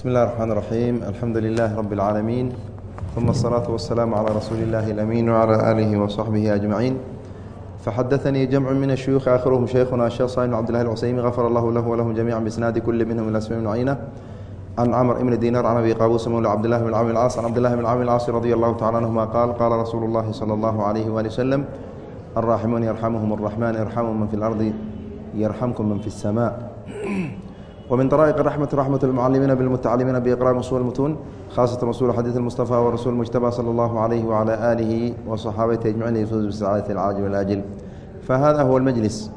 بسم الله الرحمن الرحيم الحمد لله رب العالمين ثم الصلاة والسلام على رسول الله الأمين وعلى آله وصحبه أجمعين فحدثني جمع من الشيوخ آخرهم شيخنا الشيخ صالح بن عبد الله العسيمي غفر الله له ولهم جميعا بإسناد كل منهم إلى اسماء بن عيينة عن عمر بن دينار عن أبي قابوس مولى عبد الله بن عامر العاص عن عبد الله بن عامر العاص رضي الله تعالى عنهما قال قال رسول الله صلى الله عليه وآله وسلم الراحمون يرحمهم الرحمن يرحمهم من في الأرض يرحمكم من في السماء ومن طرائق الرحمة رحمة المعلمين بالمتعلمين بإقرام أصول المتون خاصة رسول حديث المصطفى ورسول المجتبى صلى الله عليه وعلى آله وصحابته أجمعين يفوز بالسعادة العاجل والآجل فهذا هو المجلس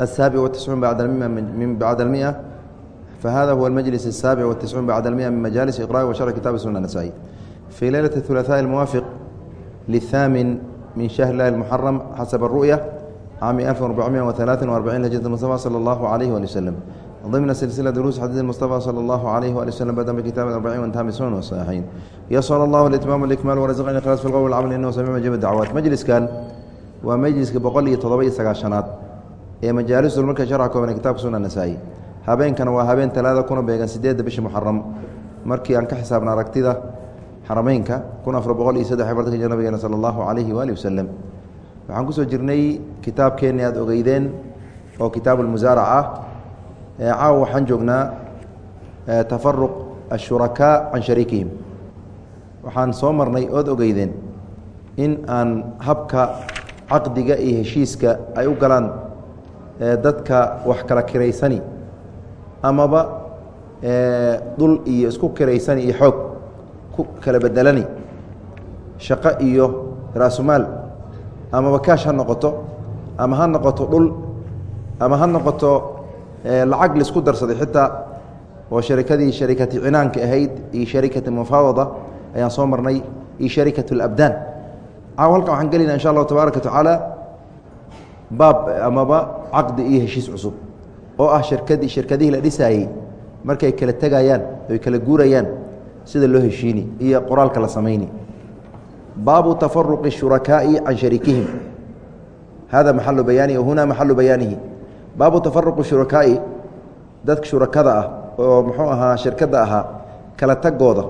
السابع والتسعون بعد المئة من بعد المئة فهذا هو المجلس السابع والتسعون بعد المئة من مجالس إقراء وشرح كتاب السنة النسائي في ليلة الثلاثاء الموافق للثامن من شهر الله المحرم حسب الرؤية عام 1443 هجرة المصطفى صلى الله عليه وآله وسلم ضمن سلسلة دروس حديث المصطفى صلى الله عليه وآله وسلم بدأ بكتاب الأربعين وانتهى بسنن والصحيحين يسر الله الإتمام والإكمال ورزقنا الإخلاص في القول والعمل إنه سميع مجيب الدعوات مجلس كان ومجلس بقول يتضبي سقاشنات ee majaalis marka sharca kooban kitaabka sunan nasaa'i habeenkana waa habeen talaada kuna beegan sideedda bisha muxaram markii aan ka xisaabna aragtida xarameynka kun afar boqol iyo saddex bartanka jir nabigeena sala allahu calayhi waalihi wasalam waxaan kusoo jirnay kitaabkeenni aada ogeydeen oo kitaabu lmusaarac ah caawa waxaan joognaa tafaruq ashurakaa can shariikihim. Waxaan soo marnay ood ogeydeen in aan habka caqdiga iyo heshiiska ay u galaan dadka wax kala kiraysani amaba dhul iyo isku kiraysani iyo xoog ku kala bedelani shaqo iyo raasumaal amaba kaash ha noqoto ama ha noqoto dhul ama ha noqoto lacag la isku darsaday. Xitaa oo sharikadii sharikati cinaanka ahayd iyo sharikati mufaawada ayaan soo marnay iyo sharikat اlabdaan caaw halkan waxaan gelayna insha allahu tabaaraka watacaala baab amaba caqdi iyo heshiis cusub oo ah shirkadii shirkadihii la dhisaayey markay kala tegayaan oy kala guurayaan sida loo heshiini iyo qoraalka la samayni. Baabu tafaruqi shurakaa'i can shariikihim. Hada maxalu bayaanihi huna maxalu bayaanihi baabu tafaruqi shurakaa'i dadka shurakada ah oo muxuu ahaa shirkadda ahaa kala tagooda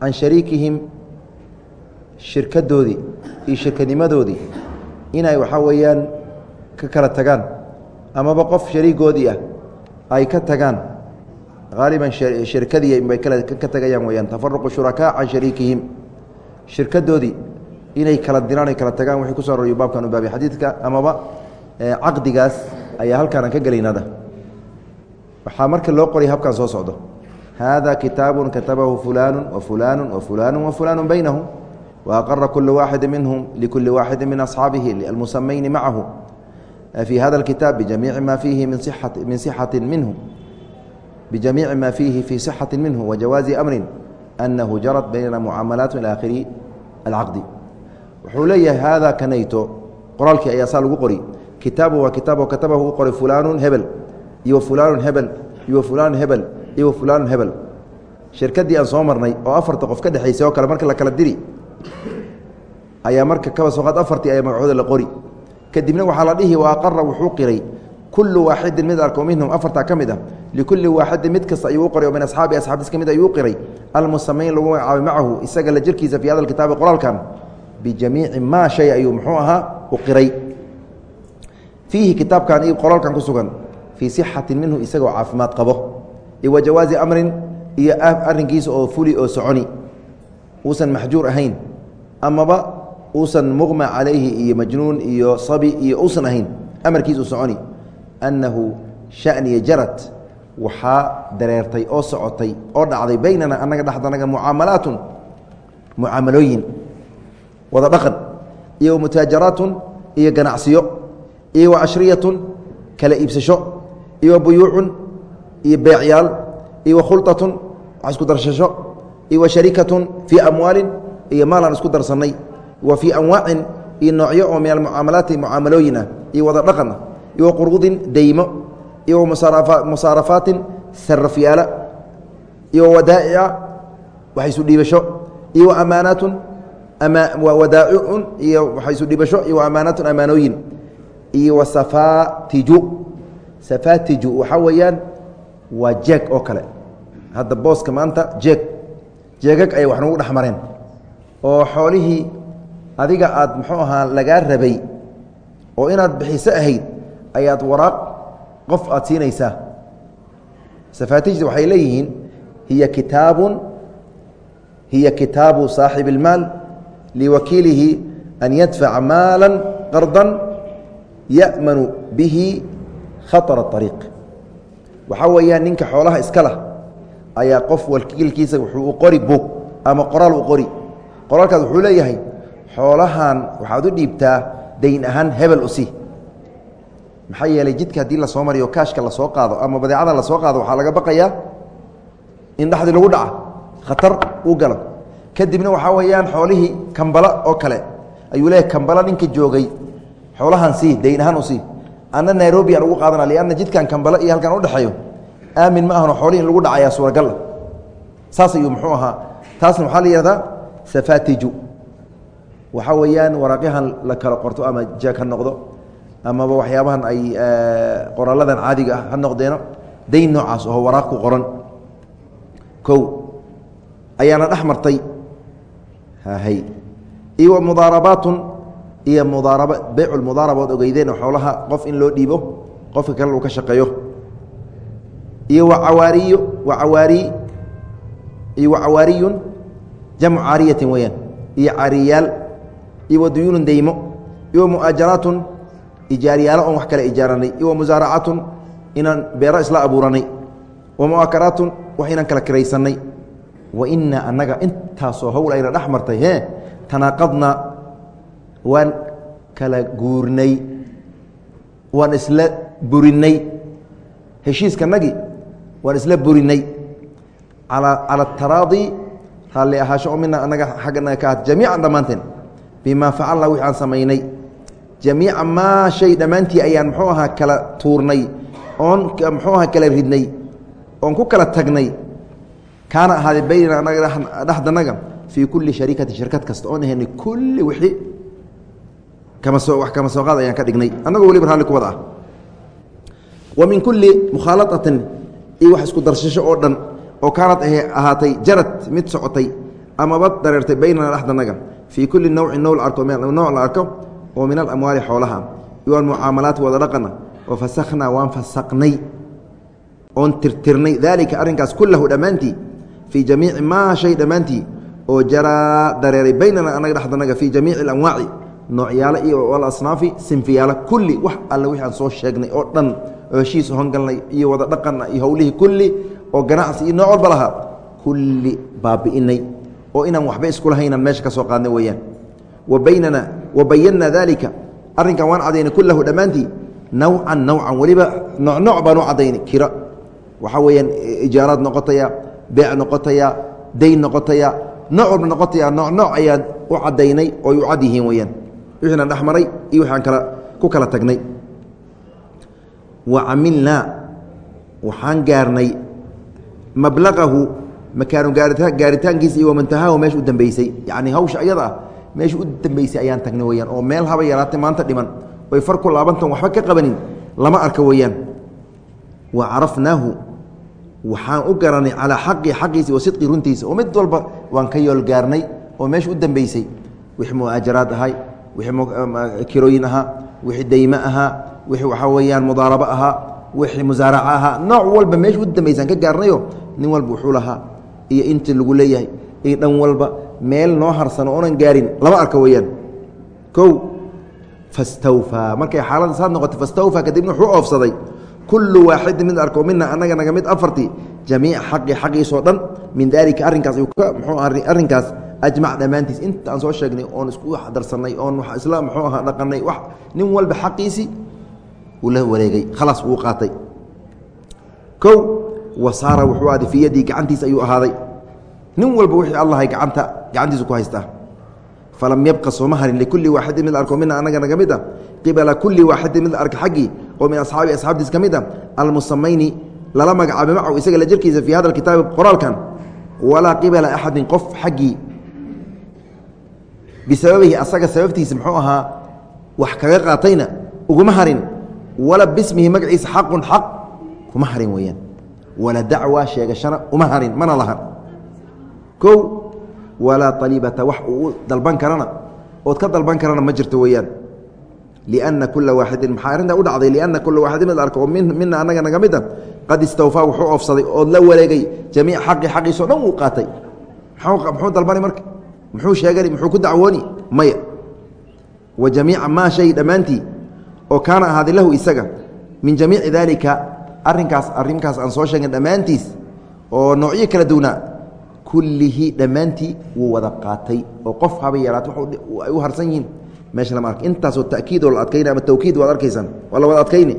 can shariikihim shirkadoodii iyo shirkanimadoodii inay waxaa weeyaan ka kala tagaan. Amaba qof shariigoodii ah ay ka tagaan haaliban shirkadii bay ka tagayaan weyaan tafaruqu shurakaa can shariikihim shirkadoodii inay kala diraan ay kala tagaan. Wixii kuso arooriyo baabkan u baabay xadiidka. Amaba caqdigaas ayaa halkaan aan ka gelaynada waxaa marka loo qoray habkan soo socdo. Hada kitaabu katabahu fulaanu wafulaanu wafulaanu wafulaanu baynahu waaqara kula waaxidi minhum likuli waaxidi min asxaabihi almusamayni macahu. Fii hada kitaab bijamiici ma fiihi min iati minhu bijamiici ma fiihi fii sixati minhu wajawaazi amrin anahu jarat baynana mucaamalaat ila aakhiri alcaqdi. Wuxuu leeyahay haadaa kanayto qoraalkii ayaa saa lagu qori kitaabu waa kitaab katabahu u qoray fulaanu hebel iyo fulaanu hebel iyo fulaanu hebel iyo fulaanu hebel. Shirkadii aan soo marnay oo afarta qof ka dhexaysay oo kale marka la kala diri ayaa marka kaba sooqaad afartii ayaa magacooda la qori. Kadibna waxaa la dhihi wa aqara wuxuu qiray kullu waaxidin mid arko minhum afartaa ka mid ah. Likulli waaxidin mid kasta ayuu u qoray oo min asxaabi asxaabtiis ka mid ayuu u qiray. Almusamayn lagu magacaabay macahu isaga la jirkiisa fii hada kitaabi qoraalkan bijamiici maa shay ayuu muxuu ahaa u qiray fiihi kitaabkan iyo qoraalkan ku sugan fii sixatin minhu isagoo caafimaad qabo wa jawaazi amrin iyo arrinkiisa oo fuli oo soconi. Uusan maxjuur ahayn amaba uusan muqma calayhi iyo majnuun iyo sabi iyo uusan ahayn amarkiis uu soconi. Annahu shaniya jarad waxaa dareertay oo socotay oo dhacday baynana annaga dhexdanaga mucaamalaatun mucaamalooyin wada dhaqan iyo mutaajaraatun iyo ganacsiyo iyo wa cashriyatun kala iibsasho iyo buyuucun iyo beecyaal iyo wa wax isku darshasho iyo sharikatun fii amwaalin iyo maalaan isku darsannay wa fii anwaacin iyo noocyo oo min almucaamalaati mucaamalooyin iyo wada dhaqan iyo wa deymo iyo musaarafaatin sarafyaala iyo wa wadaa'ica wax dhiibasho iyo wa amaanaatun wadaacicun iyo wax dhiibasho iyo wa amaanooyin iyo wa safaatiju safaatiju waxaa weeyaan waa jeeg oo kale. Hadda booska maanta jeeg. Jeegag ayay wax nagu dhex mareen oo xoolihii adiga aad muxuu ahaa lagaa rabay oo inaad bixiso ahayd ayaad waraaq qof aad siinaysaa. Safaatijda waxay leeyihiin hiya kitaabun hiya kitaabu saaxibi اlmaal liwakiilihi an yadfaca maala qarda ya'manu bihi khaطر الطariiq waxaa weeyaan ninka xoolaha iska lah ayaa qof wakiilkiisa wuxuu u qori bog ama qoraal u qori qoraalkaas wuxuu leeyahay xoolahan waxaad u dhiibtaa dayn ahaan hebel usi maxaa yeelay jidka haddii lasoo mariyo kaashka lasoo qaado ama badeecada lasoo qaado waxaa laga baqayaa in dhexdii lagu dhaca khatar uu galo kadibna waxaa weeyaan xoolihii kambala oo kale ayuu leeyahay kambala ninka joogay xoolahan sii dayn ahaan u sii anna nairobi aan ugu qaadana lianna jidkan kambale iyo halkan udhexeeyo aamin ma ahano xoolihi in lagu dhacayaa suuragal. Ah saas ayuu muxuu ahaa. Taasna waxaa la yihahdaa safatiju waxaa weeyaan waraaqyahan la kala qorto ama jeeg ha noqdo amaba waxyaabahan ay qoraaladan caadiga ah ha noqdeeno dayn noocaas oo waraaq ku qoran. Kow ayaana dhex martay. Hay iyo mudaarabaatun iyo mudaaraba beycu mudaaraba ood ogeydeen oo xoolaha qof in loo dhiibo qofka kale uu ka shaqeeyo. Iyo wacawaariyo wacawaari iyo wacawaariyun jamcu caariyatin weeyaan iyo caariyaal iyo waduyuunun deymo iyo mu'aajaraatun ijaariyaalo oon wax kale ijaaranay iyo musaaracatun inaan beero isla abuuranay wa wax inaan kala kiraysanay wa inaa annaga intaasoo hawl ayna dhex martay hee tanaaqadna waan kala guurnay waan isla burinay heshiiskanagii waan isla burinay ala cala ataraadi raalli ahaasho oo mina anaga xagganaga ka ahat jamiican dhammaanteen. Bimaa facalna wixi samaynay. Jamiica maa shay dhammaantii ayaan muxuu ahaa kala tuurnay oon muxuu ahaa kala ridnay oon ku kala tagnay. Kaana ahaaday baynana anaga dhexdanaga fii kulli sharikati shirkad kasta oon ahaynay kulli wixii wax kama soo qaad ayaan ka dhignay. Annagoo weliba raalli ku wada ah. Wa min kulli mukhaalaatin iyo wax isku darsasho oo dhan oo kaanad ahaatay jarad mid socotay amaba dareertay baynana dhexdanaga fii kulli nawcin now nooc la arko oo min alamwaali xoolaha. Iyo almucaamalaati wada dhaqana wa fasakhnaa waan fasaknay oon tirtirnay. Daalika arrinkaas kullahu dhammaantii fii jamiici maa shay dhammaantii oo jaraa dareeray baynana anaga dhexdanaga fii jamiici alamwaaci noocyaalo iyo alasnaafi sinfiyaalo kulli wax alle wixi soo sheegnay oo dhan oo heshiis hongalnay iyo wada dhaqanna iyo howlihii kulli oo ganacsi iyo nooc walba lahaa kulli baabi'inay. Oo inaan waxba iskula haynaan meesha ka soo qaadnay weeyaan. Wa baynana wa bayannaa daalika arrinkan waan cadaynay kullahu dhammaantii nawcan nawcan weliba nooc nooc baan u cadaynay kira. Waxaa weeyaan ijaaraad noqotaya beec noqotaya dayn noqotaya nooc walba noqotaya nooc nooc ayaan u cadaynay ooy u cad yihiin weeyaan wixiina dhex maray iyo wixi aan kala ku kala tagnay. Wa camilnaa waxaan gaarnay mablaqahu makaanu gaaritaankiisa iyo wamantahaahu meesha u dambeysay. Yacni hawsha ayada ah meesha u dambeysay ayaan tagnay weyaan oo meel haba yaraatay maanta dhiman. Oy far laabantan waxba ka qabanin lama arka weeyaan. Wa carafnaahu waxaan u garanay calaa xaqi xaqiisi wa sidqi runtiisa. Oo mid walba waan ka yool gaarnay oo meesha u dambeysay. Wixii mu'aajaraad ahay kirooyin ahaa wixii dayme ahaa wixii waxaa weeyaan mudaarabo ahaa wixii musaaraca ahaa. Nooc walba meesha u dambeysaan ka gaarnayo nin walba wuxuu lahaa. Iyo intii lagu leeyahay iyo dhan walba meel noo harsano oonan gaarin. Lama arka weeyaan. Kow fastawfaa markay xaaladda saad noqotay fastawfaa kadibna wuxuu oofsaday kullu waaxidin mid arko mina annaga naga mid afartii. Jamiica xaqi xaqiisoo dhan min daalika arrinkaas muxuu arrinkaas ajmac dhammaantiis. Inta aan soo sheegnay oon isku darsanay oon isla muxuu ahaa dhaqanay wax nin walba xaqiisii uu la wareegay. Khalaas wuu qaatay. Kow wasaara wuxuu aaday fii yaddii gacantiisa ayuu ahaaday. Nin walba wixii allahay gacanta gacantiisa ku haystaa. Falam yabqa sooma harin likulli waaxidin mid arko mina annaga naga mid a qibala kulli waaxidin mid arka xaggii oo min asxaabi asxaabtiis ka mid a almusamayni lala magacaabay macahu isaga la jirkiisa fii hada kitaabi qoraalkan. Walaa qibala axadin qof xaggii bisababihi asaga sababtiisa muxuu ahaa wax kaga qaatayna uguma harin wala bismihi magaciisa xaqun xaq kuma harin weeyaan wala dacwa sheegashana uma harin mana lahan kow walaa alibata wax uu dalban karana ood ka dalban karana ma jirto weeyaan lianna kula waaxidin maxaa arrintaa u dhacday lianna kula waaxidin mid arko oo mina annaga naga mida qad istawfaa wuxuu oofsaday ood la wareegay jamiic xaqi xaqiisao muxuu sheegani muxuu ku dacwooni? Maya. Wa jamiica maa shay dhammaantii oo kaana ahaaday lahu isaga min jamiici daalika arinkaas arrinkaas aan soo sheegin dhammaantiis oo noocyo kala duwnaa kullihi dhammaantii wuu wada qaatay oo qof haba yaraat ay u harsan yihiin. Meesha lama ark intaasoo takiidoo la adkayna ama tawkiid waad arkaysaan waa la wada adkayni.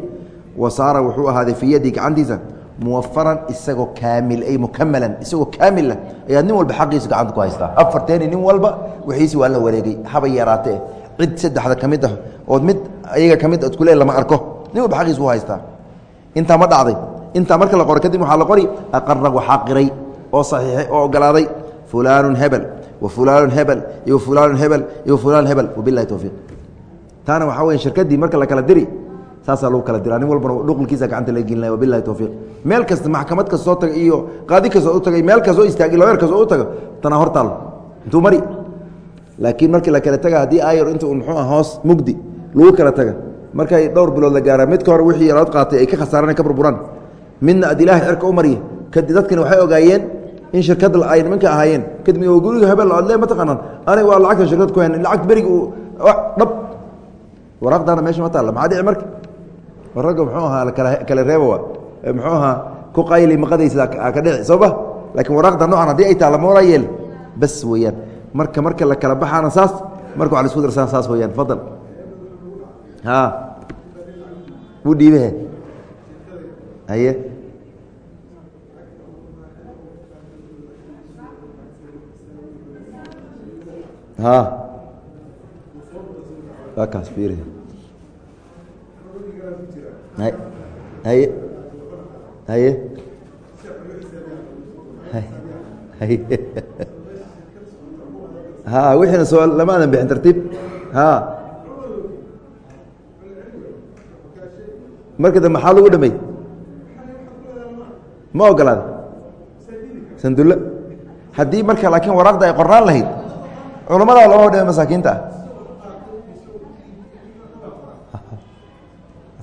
Wa saara wuxuu ahaaday fii yadii gacantiisa muwafaran isagoo kaamil ay mukamalan isagoo kaamil ah. Ayaad nin walba xaqiisa gacanta ku haystaa afarteeni nin walba wixiisi waa la wareegay. Haba yaraatee. Cid saddexda ka mid ah ood mid ayaga ka mid odkule lama arko. Nin walba xaqiisa u haystaa. Intaa ma dhacday. Intaa marka la qoro kadib waxaa la qori aqara waxaa qiray oo saxiixay oo ogolaaday fulaanu hebel wa fulaanu hebel iyo fulaanu hebel iyo fulaanu hebel. Wabilahi towfiiq taana waxaa weya shirkadii marka la kala diri saasaa lagu kala dira nin walbana dhuqulkiisa gacanta laga gelin laya wabilahi towfiiq meel kasta maxkamad kastoo taga iyo qaadi kastoo u tagay meel kastoo istaagay labeer kastoo u taga tana hor taal intuu mari. Laakiin markii la kala taga haddii ayar inta un muxuu ah hoos mugdi lagu kala taga. Markay dhowr bilood la gaara midka hore wixii yalood qaatay ay ka khasaaran ka burburaan. Midna ad ilaahay cerka u mariya kadib dadkani waxay ogaayeen in shirkadda ay nimanka ahaayeen. Kadib guriga hebel aad le ma taqaanaan. Aniga waa lacagta shirkad ku hayn lacagta berigi dhab. Waraaqdaana meesha ma taalla maxaa dhici marka ragga muxuu ahaa kala kala reebowa muxuu ahaa ku qayli maqadaysa ka dhici soo ma laakiin waraaqda noocan haddii ay taalla ma walaa yeel bas weeyaan. Marka marka la kala baxaana saas marka waa la isku darsana saas weeyaan. Fadal. Wuu dhiibehe ha waa kaas wixiina soo lama adan bixin tartiib marka dambe maxaa lagu dhamey ma ogolaada sandulle haddii marka laakiin waraaqda ay qornaan lahayd culamada lama dhame masaakiinta ah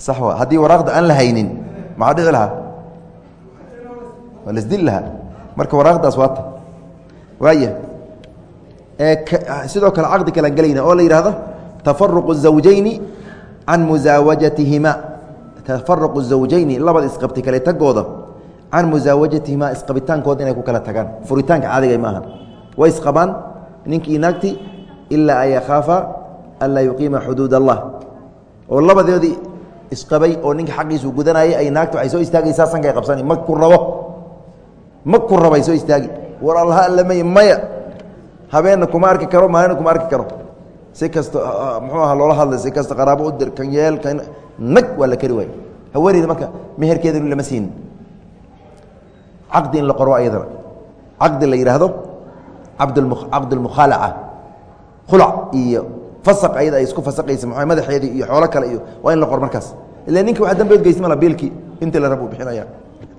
sax wa haddii waraaqda aan la haynin maxaa dhici lahaa waa lasdili lahaa marka waraaqdaas waata waaya sidoo kale caqdi kalaan gelayna oo la yidhaahdo tafaruqu الزawjayni can musaawajatihima tafaruqu الزawjayni labada isqabti kale tagooda can musaawajatihima isqabitaankooda inay ku kala tagaan furitaanka caadiga maaha way isqabaan ninkii naagti ilaa an yakhaafa an laa yuqiima xuduud allah oo labadoodii isqabay oo ninka xaqiisu gudanayay ay naagta waxay soo istaagaysaa sankay qabsani. Ma ku rabo. Ma ku rabo ay soo istaagi. War allaha allamay maya. Habeenna kuma arki karo maalina kuma arki karo. Si kasta muxuu aha loola hadlay si kasta qaraabo u dir kan yeel kan nag waa la kari waay haweeneyda marka meherkeeda lama siinin caqdi in la qoro ayadana. Caqdi la yidhaahdo cabdulmukhaalaca khulac iyo ayada ay isku fasaqaysa m madaxeedii iyo xoolo kale iyo waa in la qor markaas. Ila ninki wax dambeed geysa mala biilkii intii la rab u bixinaya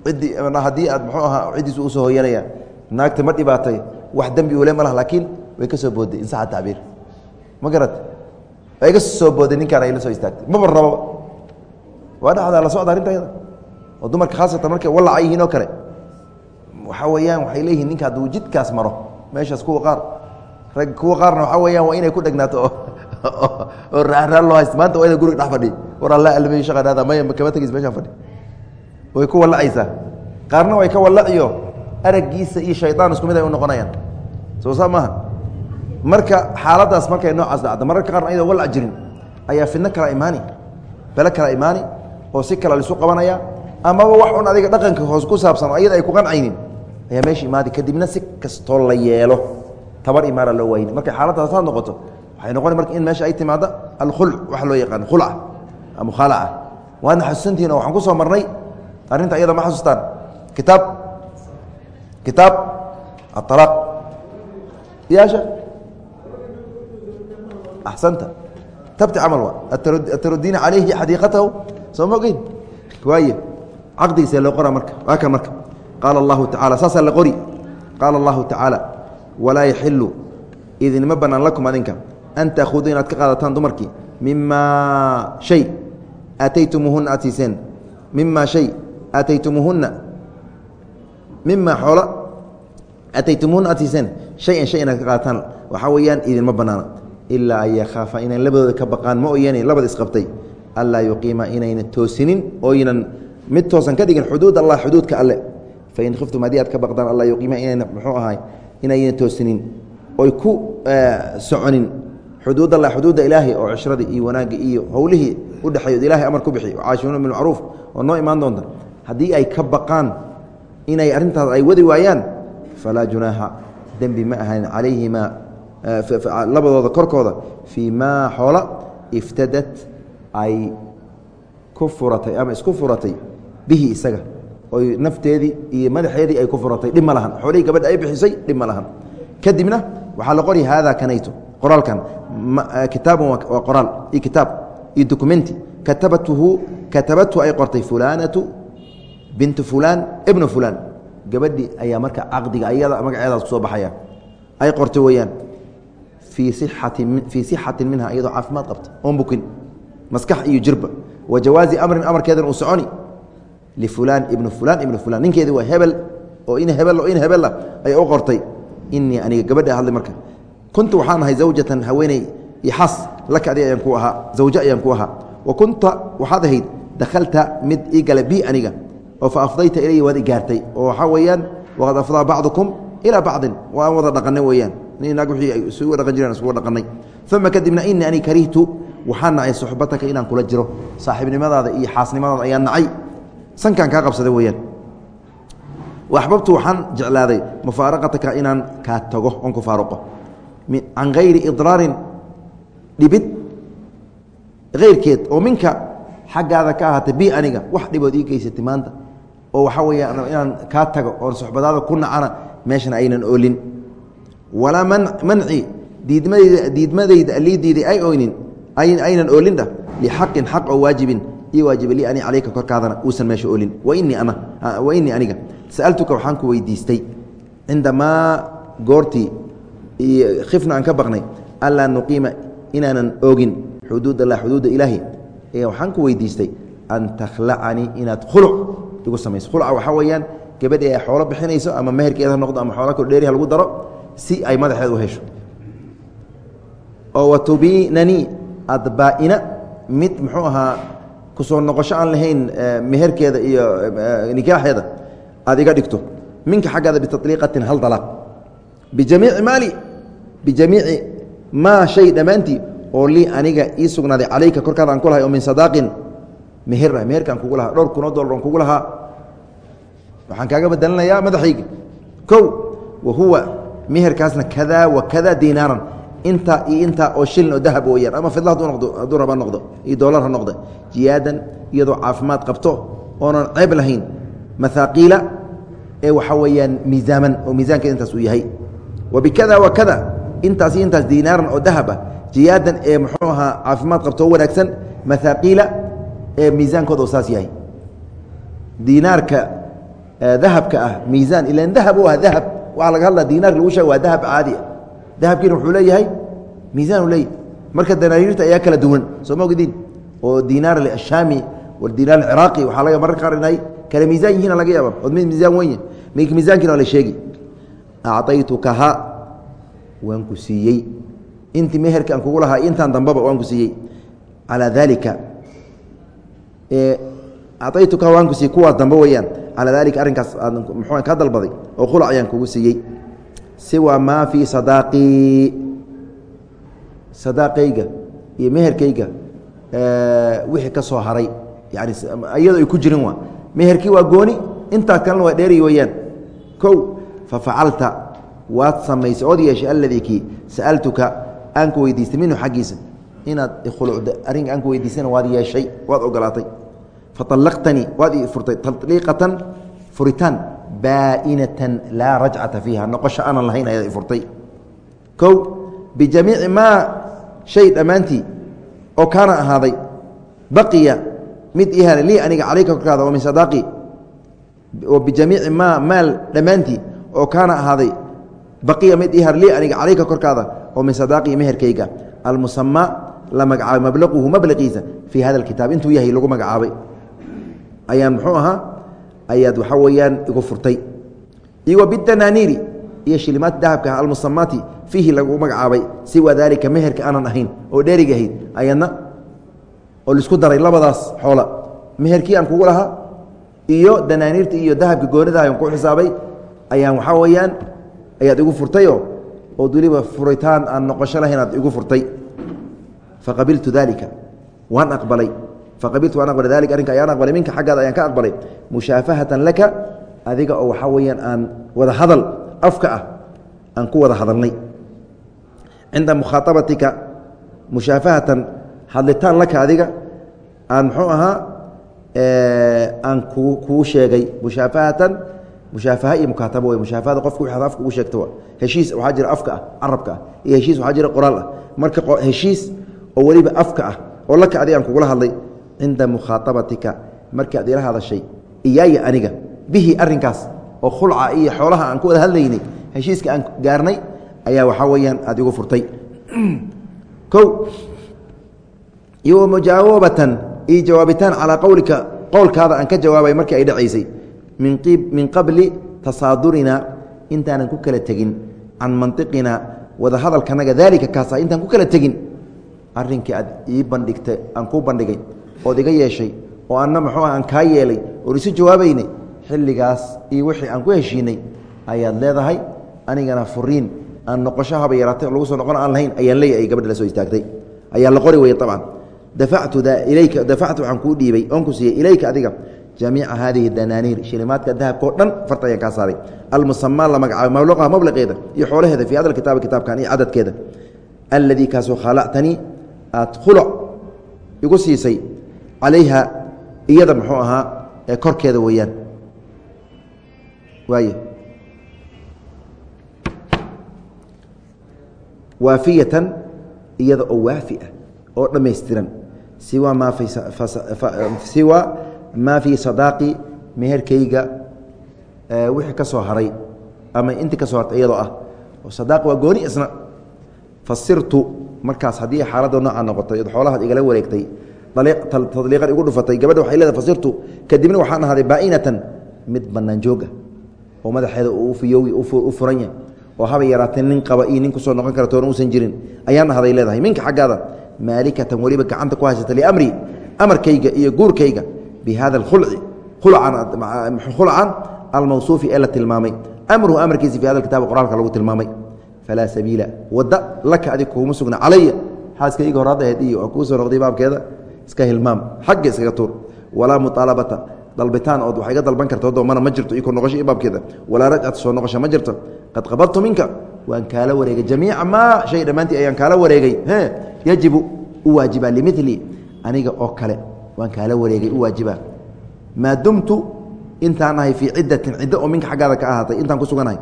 ciddii haddii aad muxuu ahaa ciddiisu u soo hoyanaya naagta ma dhibaatay wax dembi ule ma laha laakiin way ka soo booday in saxa tacbiir ma garat way ka soo booday ninkaan ay la soo istaagtay. Maba rababa waa dhacdaa la socda arrinta ayada. Oo dumarka khaasatan markay walaca yihiin oo kale. Waxaa weeyaan waxay leeyihiin ninka hadduu jidkaas maro meeshaas kuwa qaar. Rag kuwa qaarna waxaa weeyaan waa inay ku dhegnaato oo oo raaraan loo haysto maanta waa ina guriga dhex fadhi. War alla almey shaqanaada maya kama tegis meeshaan fadhi. Way ku wallacaysaa qaarna way ka wallaciyo araggiisa iyo shaydaan isku mid ay u noqonayaan. Soo maaha. Marka xaaladaas markay noocaas dhacdo mararka qaarna ayadoo wallac jirin ayaa fidno kala imaani. Bele kala imaani oo si kale laisu qabanaya amaba wax un adiga dhaqanka hoos ku saabsan oo ayada ay ku qancaynin ayaa meesha imaadi. Kadibna si kastoo la yeelo tabar imaara loo waayni markay xaaladdaas noqoto waxay noqona marka in meesha ay timaado alkhulc waxa loo yaqaan khulca mukhaalaca waadna xasuusantihin oo waxaan ku soo marnay arrinta ayada ma xasuustaan. Kitaab kitaab aalaaq yaasha axsanta. Tabti camal waa atarudiina calayhi xadiiqatahu. Soo ma ogeyn? Waaye caqdigiisa loo qora marka. Waa kan marka. Qaala allahu tacala saasaa la qori. Qaala allahu tacaala walaa yaxilu idinma bannaan lakum adinka an taakuduu inaad ka qaadataan dumarkii mimaa shay aataytumuuhunna aad siiseen mimaa shay aataytumuuhunna mimaa xoola aataytumuuhunna aad siiseen shay-an shay inaad ka qaadataan waxaa weeyaan idinma bannaana ilaa an yakhaafa inay labadooda ka baqaan ma oyeene labada isqabtay allaa yuqiima inayna toosinin oynan mid toosan ka dhigin xuduud allah xuduudka alle fain khiftum haddii aad ka baqdaan alla yuqiima inayna oy ku soconin xuduud allah xuduudda ilaahay oo cishradii iyo wanaagga iyo howlihii u dhexeeyo ilahay amar ku bixi caashiruuna bilmacruuf oo noo imaan doonta. Haddii ay ka baqaan inay arrintaas ay wadi waayaan falaa junaaha. Dembi ma ahan calayhimaa labadooda korkooda. Fii maa xoola iftadat ay ku furatay ama isku furatay bihi isaga. Oy nafteedii iyo madaxeedii ay ku furatay dhib ma lahan. Xoolihii gabadha ay bixisay dhib ma lahan. Kadibna waxaa la qori haadaa kanayto qoraalkan kitaabun waa qoraal iyo kitaab iyo documenti katabatuhu katabatu ay qortay fulaanatu bintu fulaan ibnu fulaan gabadhii ayaa marka caqdiga ayada magaceedaas ku soo baxaya. Ay qortay weeyaan fii sixatin minha iyadoo caafimaad qabta oon bukin maskax iyo jirba. Wa jawaazi amrin amarkeedan uu soconi lifulaan ibnu fulaan ibnu fulaan ninkeedi waa hebel oo in hebel in hebela ay u qortay. Inii aniga gabadha hadlay marka kuntu waxaan ahay zawjatan haweeney ixas laka adi ayaan ku ahaa zawje ayaan ku ahaa. Wa kunta waxaad ahayd dakhalta mid ii gala bi aniga oo fa afdayta ilay waad i gaartay oo waxaa weeyaan waqad afdaa bacdukum ilaa bacdin waan wada dhaqanay weeyaan. Ninaag wii isugu dhaqan jireen isugu dhaqanay uma kadibna inii ani karihtu waxaan nacay suxbataka inaan kula jiro. Saaxiibnimadaada iyo xaasnimadaada ayaan nacay. Sankaan kaa qabsaday weeyaan. Waxbabtu waxaan jeclaaday mufaaraqataka inaan kaa tago oon ku faaruqo can hayri idraarin dhibid hayrkeed oo minka xaggaada ka ahaatay bi aniga wax dhibood ii geysatay maanta. Oo waxaa weeya inaan kaa tago oon suxbadaada ku nacana meeshana aynan oolin. Walaa manci diidmadayda diidmadayda lii diiday ay oynin aynan oolin dhah lixaqin xaq oo waajibin ii waajiba lii ani calayka korkaadana uusan meesha oolin. Wainii ana wainii aniga. Sa'altuka waxaan ku weydiistay cindamaa goortii khifna aan ka baqnay anlaa nuqiima inaanan oogin xuduud allah xuduudda ilaahi waxaan ku weydiistay an takhlacanii inaad khuluc igu samayso. Khulca waxaa weeyaan gabadhi ay xoolo bixinayso ama meherkeeda ha noqdo ama xoola kordheeriha lagu daro si ay madaxeed u hesho. Oo watubiinanii aad baa-ina mid muxuu ahaa ku soo noqosho aan lahayn meherkeeda iyo nikaaxeeda aad iga dhigto. Minka xaggaada bitaliiqatin hal dalaaq bijamiici maali bijamiici maa shay dhammaantii oo lii aniga ii sugnaaday calayka korkaada aan ku lahay oo min sadaaqin meher ah meherkaan kugu lahaa dhowr kunoo dollar on kugu lahaa. Waxaan kaaga bedelanayaa madaxayga. Kow wa huwa meherkaasna kadaa wa kadaa diinaaran intaa iyo intaa oo shilin oo dahab weyaan ama fidla haduu noqdo hadduu raba noqdo iyo dollar ha noqdo. Jiyaadan iyadoo caafimaad qabto oonan ceeb lahayn mahaaqiila ee waxaa weeyaan miisaaman oo miisaankeeda intaas uu yahay wa bikada wa kada. Intaas intaas diinaaran oo dahab ah jiyaadan ee muxuu ahaa caafimaad qabto oo wanaagsan mahaaqiila ee miisaankooda saas yahay. Diinaarka dahabka ah miisaan ilan dahab u ah dahab waxaa laga hadlaa diinaarka lagu sheega waa dahab caadi ah. Dahabkiina wuxuu leeyahay miisaan u leeyahy marka danaariirta ayaa kala duwan soo ma ogdiin oo diinaar ashaami diinaar ciraaqi waxaa laga mararka qaar inay kale miisaan yihiina laga yaaba od mid miisaan wenya mik miisaankiina waa la sheegi acطaytukaha waan ku siiyey intii meherka aan kugu lahaa intaan dambaba waan ku siiyey calaa daalika acaytukaha waan ku siiyey kuwaas dambe weeyaan calaa daalika arrinkaas aad ka dalbaday oo khulac ayaan kugu siiyey siwa maa fii sadaaqii sadaaqayga iyo meherkayga wixii ka soo haray yani iyadoo ay ku jirin waa meherkii waa gooni intaas kalena waa dheeri weeyaan kow fafacalta waad samaysay ood yeeshay alladii kii sa'altuka aan ku weydiistay minhu xaggiisa inaad ikhulucda arrinka aan ku weydiisana waad yeeshay waad ogolaatay faallaqtanii waad i furtay taliiqatan furitaan baainatan laa rajcata fiiha noqosho aanan lahayn ayaad i furtay kow bijamiici maa shay dhammaantii oo kaana ahaaday baqiya mid ihana lii aniga calayka korkaada oo min sadaaqi oo bijamiici maa maal dhammaantii oo kaana ahaaday baqiya mid ihar lii aniga calayka korkaada oo min sadaaqii meherkayga. Almusamaa la magacaabay mablaquhu mablaqiisa fii hada alkitaab. Intuu yahay lagu magacaabay. Ayaan muxuu ahaa? Ayaad waxaa weeyaan igu furtay. Iyo bidanaaniiri iyo shilimaad dahabka ah almusamaati fiihi lagu magacaabay. Siwa daalika meherka aanan ahayn oo dheeriga ahayd. Ayadna oo la isku daray labadaas xoola. Meherkii aan kugu lahaa iyo danaaniirta iyo dahabka goonida aan ku xisaabay ayaan waxaa weeyaan ayaad igu furtayo ood weliba furitaan aan noqosho lahayn aad igu furtay. Faqabiltu dalika waan aqbalay. Faqabiltu waan aqbalay dalika arrinka ayaan aqbalay minka xaggaada ayaan ka aqbalay. Mushaafahatan laka adiga oo waxaa weeyaan aan wada hadal afka ah aan ku wada hadalnay. Cinda mukhaaabatika mushaafahatan hadlitaan laka adiga aan muxuu ahaa aan kuu sheegay. Mushaafahatan mushaafaha iyo mukaatabo wey mushaafahada qofka wixi afka ugu sheegto heshiis waxaa jira afka ah carabka ah. Iyo heshiis waxaa jira qoraal ah. Marka heshiis oo weliba afka ah oo laka adiga aan kugula hadlay cinda mukhaaabatika markii ad ila hadashay iyaaya aniga bihi arinkaas oo khulca iyo xoolaha aan ku wada hadlaynay heshiiska aan gaarnay ayaa waxaa weyaan aad igu furtay. O mujaawabatan iyo jawaabitaan calaa qowlika qowlkaada aan ka jawaabay markii ay dhacaysay min qabli tasaadurina intaanan ku kala tegin. Can mantiqina wada hadalkanaga daalika kaasa intaan ku kala tegin. Arrinkii aad ii bandhigtay aan kuu bandhigay ood iga yeeshay oo anna muxuu aan kaa yeelay oon isu jawaabaynay xilligaas iyo wixii aan ku heshiinay ayaad leedahay anigana furiin aan noqosho haba yaraatay lagu soo noqon aan lahayn ayaan leeyahay ay gabadha la soo istaagtay. Ayaa la qori weye abcan dafactu ilayka dafactu waxaan kuu dhiibay oon ku siiyey ilayka adiga jamiica haadihi danaaniir shilimaadka dahabkao dhan farta ayaan kaa saaray almusamaa la magacaabay mabluqaha mablaqeeda iyo xoolaheeda fii hada kitaaba kitaabkan iyo cadadkeeda alladii kaasoo khalactanii aad khuluc igu siisay calayha iyada muxuu ahaa ee korkeeda weeyaan waay waafiyatan iyada oo waafi ah oo dhammaystiran siwa maa siwa maa fii sadaaqi meherkayga wixii ka soo haray ama intii ka soo hartay iyadoo ah. Sadaaq waa gooni isna. Fasirtu markaas haddii xaaladda noocaa noqotay xoolahaad igala wareegtay tadliiqan igu dhufatay gabadha waxay leedahay fasirtu kadibna waxaan ahaaday baa'inatan mid bannaan jooga oo madaxeeda uu fiyoowi u furan yahay oo habay yaraatee nin qaba iyo nin ku soo noqon kara toona uusan jirin ayaan ahaday leedahay minka xaggaada maalikatan weliba gacanta ku haysata liamri amarkayga iyo guurkayga bi hada alkhulci khulcan almawsuufi ee la tilmaamay amruhu amarkiisa fi hada kitaab qoraalka lagu tilmaamay falaa sabiila wadda laka adig kuuma sugna calaya xaaskayga hor hadda ahayd iyo kuu soo noqday baabkeeda iska hilmaam xagga iskaga tuur walaa muaalabata dalbitaan ood wax iga dalban karta doomana ma jirto iko noqosho baabkeeda walaa rajcata soo noqosho ma jirto qad qabadtu minka waan kaala wareegay jamiica maa shay dhammaantii ayaan kaala wareegay yajibu u waajibaa limili aniga oo kale waan kaala wareegay u waajibaa maa dumtu intaan fii ciddatin ciddo oo minka xaggaada ka ahaatay intaan ku suganahay.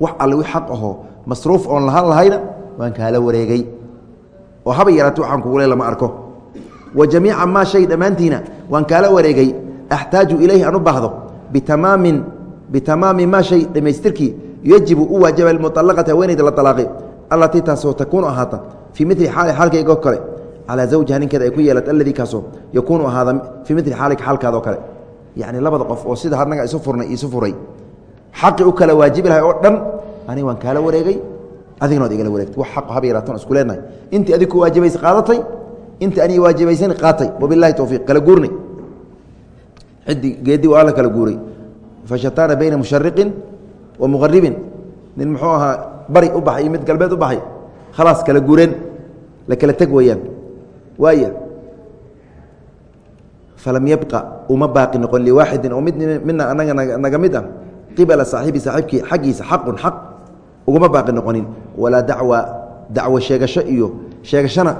Wax alle xaq ahoo masruuf oon lahaan lahayna waan kaala wareegay. Oo haba yaraata waxaan kugule lama arko. Wa jamiica maa shay dhammaantiina waan kaala wareegay. Axtaaju ilayhi aan u baahdo bitamaamin bitamaami maa shay dhammaystirkii yajibu u waajaba limualaqati haweenayda la alaaqay allatii taasoo takuunu ahaata fii mili xaali xaalkaygo kale calaa zawjiha ninkeeda ay ku yeelata alladii kaasoo yakuunu ahaada fii mili xaalika xaalkaadoo kale yacni labada qof oo sida anaga isu furnay isu furay xaqi u kala waajibi lahay oo dhan aniga waan kaala wareegay adigna waad igala wareegtay wax xaqo haba yaraatan isku leenahay intii adig ku waajibaysa qaadatay intii aniga waajibaysan qaatay wabilahi towfiiq kala guurnay ciddi geedi waa la kala guuray fashataana bayna mushariqin wa muqaribin nin muxuu ahaa bari u baxay iyo mid galbeed u baxay khalaas kala guureen la kala teg weeyaan waaya falam yabqa uma baaqi noqon liwaaxidin oo mid midna anaga naga mid ah qibala saaxibi saaxiibkii xaggiisa xaqun xaq uguma baaqi noqonin. Walaa dacwa dacwo sheegasho iyo sheegashana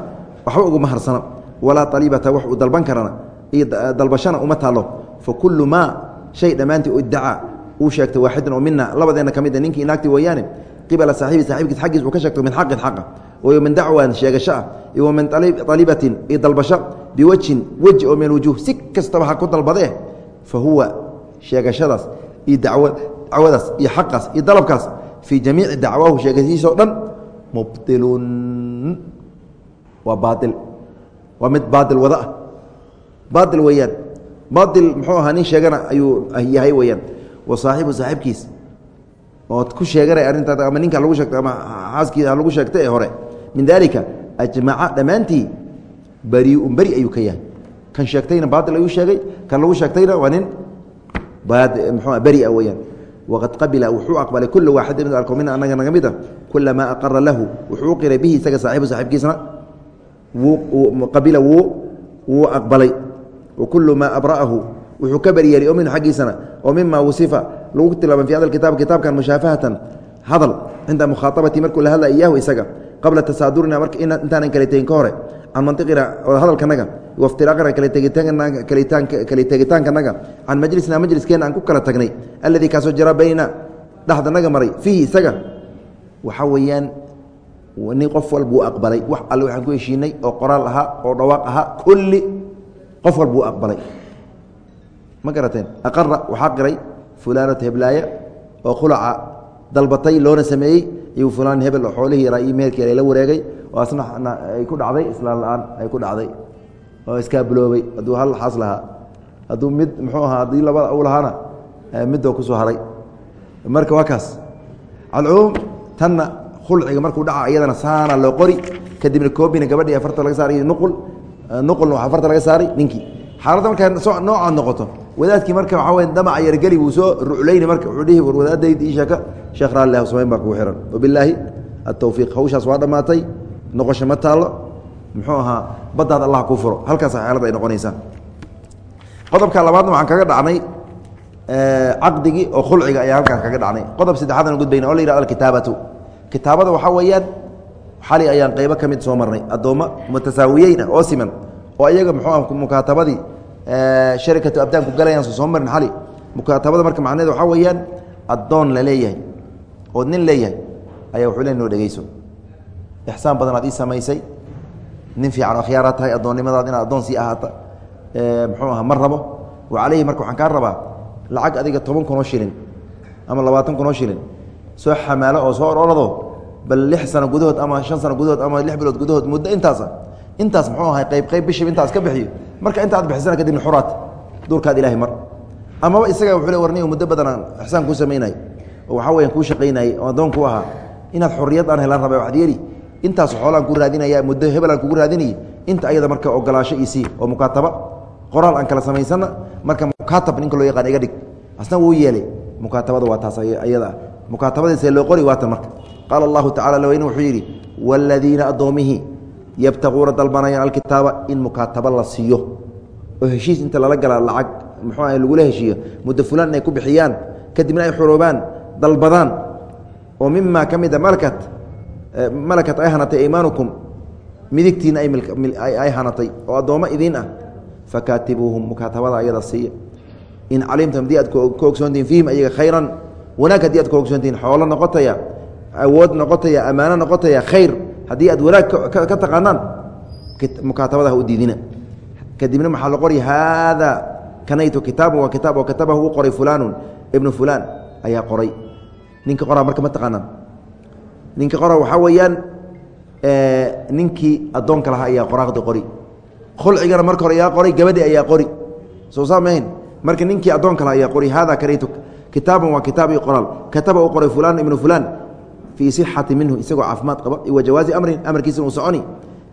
waxba uguma harsana. Walaa aliibata wax uu dalban karana iyo dalbashana uma taalo fa kullu maa shay dhammaantii u iddaca uu sheegtay waaxidun oo mina labadeenna ka mid a ninkii naagti weeyaane qibala saaxibi saaxibkiis xaggiis uu ka sheegto min xaqin xaqa wayo min dacwan sheegasho ah iyo min aliibatin iyo dalbasho biwejhin weji oo min wujuuh si kastaba ha ku dalbadee fa huwa sheegashadaas iyo dacwadaas iyo xaqaas iyo dalabkaas fii jamiici dacwaahu sheegasiisa o dhan mubdilun waa baail waa mid baail wada ah baail weeyaan baail muxuu ahaa nin sheegana ayuu yahay weeyaan wa saaxibu saaxibkiis ood ku sheeganay arrintaas ama ninka lagu sheegtay ama xaaskiisa lagu sheegtay ee hore min dalika ajmaca dhammaantii beriun beri ayuu ka yahay. Kan sheegtayna baail ayuu sheegay kan lagu sheegtayna waa nin mxu beria weyaan waqad qabila wuxuu aqbalay kula waaxidi mid arko mina anaga naga mid a kula maa aqara lahu wuxuu u qiray bihi isaga saaxibu saaxibkiisna qabila wuu aqbalay. Wa kulu maa abra'ahu wuxuu ka beryeelay oo minhu xaggiisana oo mima wasifa lagu tilmaamay fi hada kitaab kitaabkan mushaafahatan hadal cinda mukhaaabati markuu la hadla iyahu isaga qabla tasaadurina marka intaanan kale tegin ka hore. Can mantiqina hadalkanaga waftiraaqina kale tegitaankanaga can majlisina majliskeena aan ku kala tagnay. Alladii kaasoo jara baynana dhexdanaga maray fiihi isaga. Waxaa weeyaan nin qof walbuu aqbalay. Wax alle waxaan ku heshiinay oo qoraal ahaa oo dhawaaq ahaa kulli qof walbuu aqbalay. Ma garateen? Aqara waxaa qiray fulaanatu heblaaya oo khulaca dalbatay loona sameeyey iyu fulaan hebel oo xoolihii yaraa iyo meherkii la wareegay oo asna ay ku dhacday islaan la'aan ay ku dhacday oo iskaabuloobay hadduu hal xaas lahaa hadduu mid muxuu ahaa haddii labada u lahaana midoo ku soo haray. Marka waa kaas. Alcumuum tanna khulciga markuu dhaca iyadana saana loo qori kadibna koobina gabadhii afarta laga saaray nuqul nuqulna waa afarta laga saaray ninkii xaaladda markaa noocaad noqoto wadaadkii marka waxaa wey damaca yargeli wuu soo ruclayni marka wuxuu dhihi war wadaadayd ii sheeka sheekh raalli husmayn baa kugu xihan wabilaahi atawfiiq hawshaas waa dhammaatay. Noqosho ma taallo muxuu ahaa baddaad allah kuu furo. Halkaasa xaalada ay noqonaysaa. Qodobka labaadna waxaan kaga dhacnay caqdigii oo khulciga ayaa halkaas kaga dhacnay. Qodob saddexaadana gudbayna oo la yihahdo alkitaabatu. Kitaabada waxaa weeyaan xali ayaan qaybo ka mid soo marnay. Addoommo mutasaawiyeyn ah oo siman oo iyaga muxuu mukaatabadii sharikatu abdaanku galayaan soo marin xali. Mukaatabada marka macnaheed waxaa weeyaan addoon la leeyahay ood nin leeyahay ayaa wuxuu le noo dhegeyso ixsaan badan aad ii samaysay. Nin fiican oo khiyaaraad tahay addoonnimadaad inaad addoon sii ahaata muxuu aha ma rabo. Wa caleyhi marka waxaan kaa rabaa lacag adiga toban kunoo shilin ama labaatan kunoo shilin. Soo xamaalo oo soo ororado bal lix sano gudahood ama shan sano gudahood ama lix bilood gudahood muddo intaasa intaas muxuu ahay qayb qayb bishib intaas ka bixiyo. Marka inta ad bixisana kadibna xuraad duurkaad ilahay mar. Amaba isaga wuxuu le warniyo muddo badan aan ixsaan kuu samaynay oo waxaa weyan kuu shaqaynayay oo addoon ku ahaa inaad xorriyad aan helaan raba waxad yeeli intaas xoolaan ku raadinaya muddo hebel aan kugu raadinayay inta ayada marka ogolaasho isii oo mukaataba qoraal aan kala samaysana marka mukaatab ninka loo yaqaan iga dhig. Asna wuu yeelay. Mukaatabada waa taas ayada ah loo qori waatan marka. Qaala allahu tacala lweyne wuxuu yidhi waaladiina addoommihii yabtaquuna dalbanayaan alkitaaba in mukaataba la siiyo. Oo heshiis inta lala gala lacag muxuu lagula heshiiyo. Muddo fulaan inay ku bixiyaan kadibna ay xuroobaan dalbadaan oo mima ka mida malakat malakat ay hanatay aymaanukum midigtiina ay hanatay oo addoommo idiin ah fakaatibuuhum mukaatabada ayada siiya. In calimtum haddii aad ku ogsoontihin fiihim ayaga khayran wanaag haddii aad ku ogsoontihin xoolo noqotaya awood noqotaya ammaano noqotaya khayr haddii aad wanaag ka taqaanaan mukaatabada ha u diidina. Kadibna maxaa la qori haada kanaytu kitaaban waa kitaab oo katabahu u qoray fulaanu ibnu fulaan ayaa qoray ninka qoraa marka ma taqaanaan. Ninka qoraa waxaa weeyaan ninkii addoonka lahaa ayaa qoraaqda qori. Khulcigana marka hore ayaa qoray gabadhi ayaa qori. Soo saa mahayn marka ninkii addoonka lahaa ayaa qori. Haada kanaytu kitaaban waa kitaab iyo qoraal. Kataba u qoray fulaan ibnu fulaan fii sixati minhu isagoo caafimaad qaba wa jawaazi amrin amarkiisana uu soconi.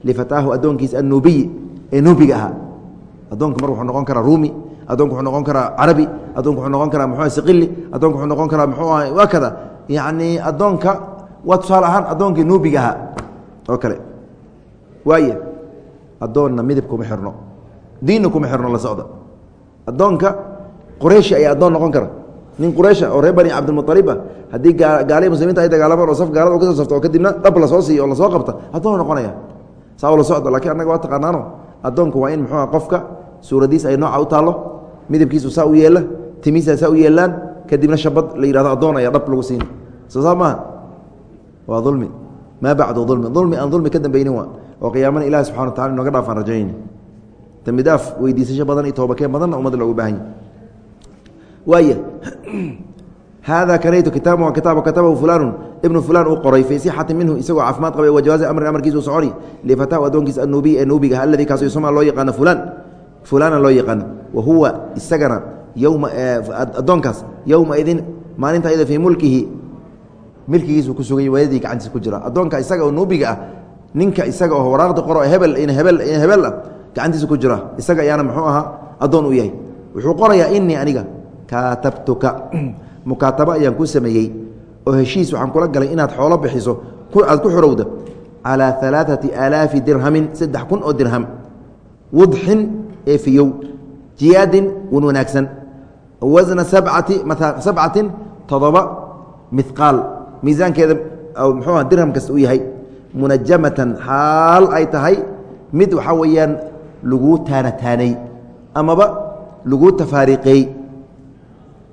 Lifataahu addoonkiisa annuubiyi ee nuubiga ahaa. Addoonka mar wuxuu noqon karaa ruumi addoonka wuxuu noqon karaa carabi addoonka wuxuu noqon karaa muxuu siqili addoonka wuxuu noqon karaa muxuu aha waa kada. Yacni addoonka waa tusaale ahaan addoonkii nuubiga ahaa oo kale. Waaya addoonna midab kuma xirno diinna kuma xirno la socda. Addoonka qurayshi ayaa addoon noqon kara. Nin quraysha oo reer bani cabdilmualiba haddii gaalihi muslimiinta ay dagaalamaan oo saf gaalada ka soo safto oo kadibna dhab la soo siiyo oo la soo qabta addoon noqonaya. Saa la socdo lakiin annaga waa taqaanaano addoonku waa in muxuua qofka suuradiis ay nooca u taallo midabkiisu saa u yeela timiisa saa u yeelaan kadibna shabad la yihahdo addoon ayaa dhab lagu siin. Saa maaha waa ulmi maa bacdu ulmi ulmi aan ulmi ka dambeynin waa oo qiyaamana ilahi subxana wa tacala inoga dhaafaan rajaynayni dambi weydiisasho badan iyo toobakeen badanna ummadda loogu baahan yahy waaya hada kanaytu kitaab waa kitaab katabahu fulaanu ibnu fulaan uu qoray fii sixati minhu isagoo caafimaad qabay wajawaazi amrin amarkiisu soconi lifataahu addoonkiisa annubiy ee nuubiga alladii kaasoo yusama loo yaqaano fulaan fulaana loo yaqaano wa huwa isagana yowma addoonkaas yowma idin maalinta iyada fii mulkihi milkigiisu ku sugay waayadii gacantiisa ku jira addoonka isaga oo nuubiga ah ninka isaga oo waraaqda qoro hebel ah gacantiisa ku jira isaga ayaana muxuu ahaa addoon u yahay wuxuu qorayaa inii aniga kaatabtuka mukaatabo ayaan ku sameeyey oo heshiis waxaan kula galay inaad xoolo bixiso aad ku xorowda calىa alaaثati aalaafi dirhamin saddex kun oo dirham wudxin ee fiyow jiyaadin wan wanaagsan. Wasna sabcati sabcatin todoba miqaal miisaankeeda muxuu aha dirham kasta u yahay munajamatan xaal ay tahay mid waxaa weeyaan laguu taanataanay amaba laguu tafaariqeey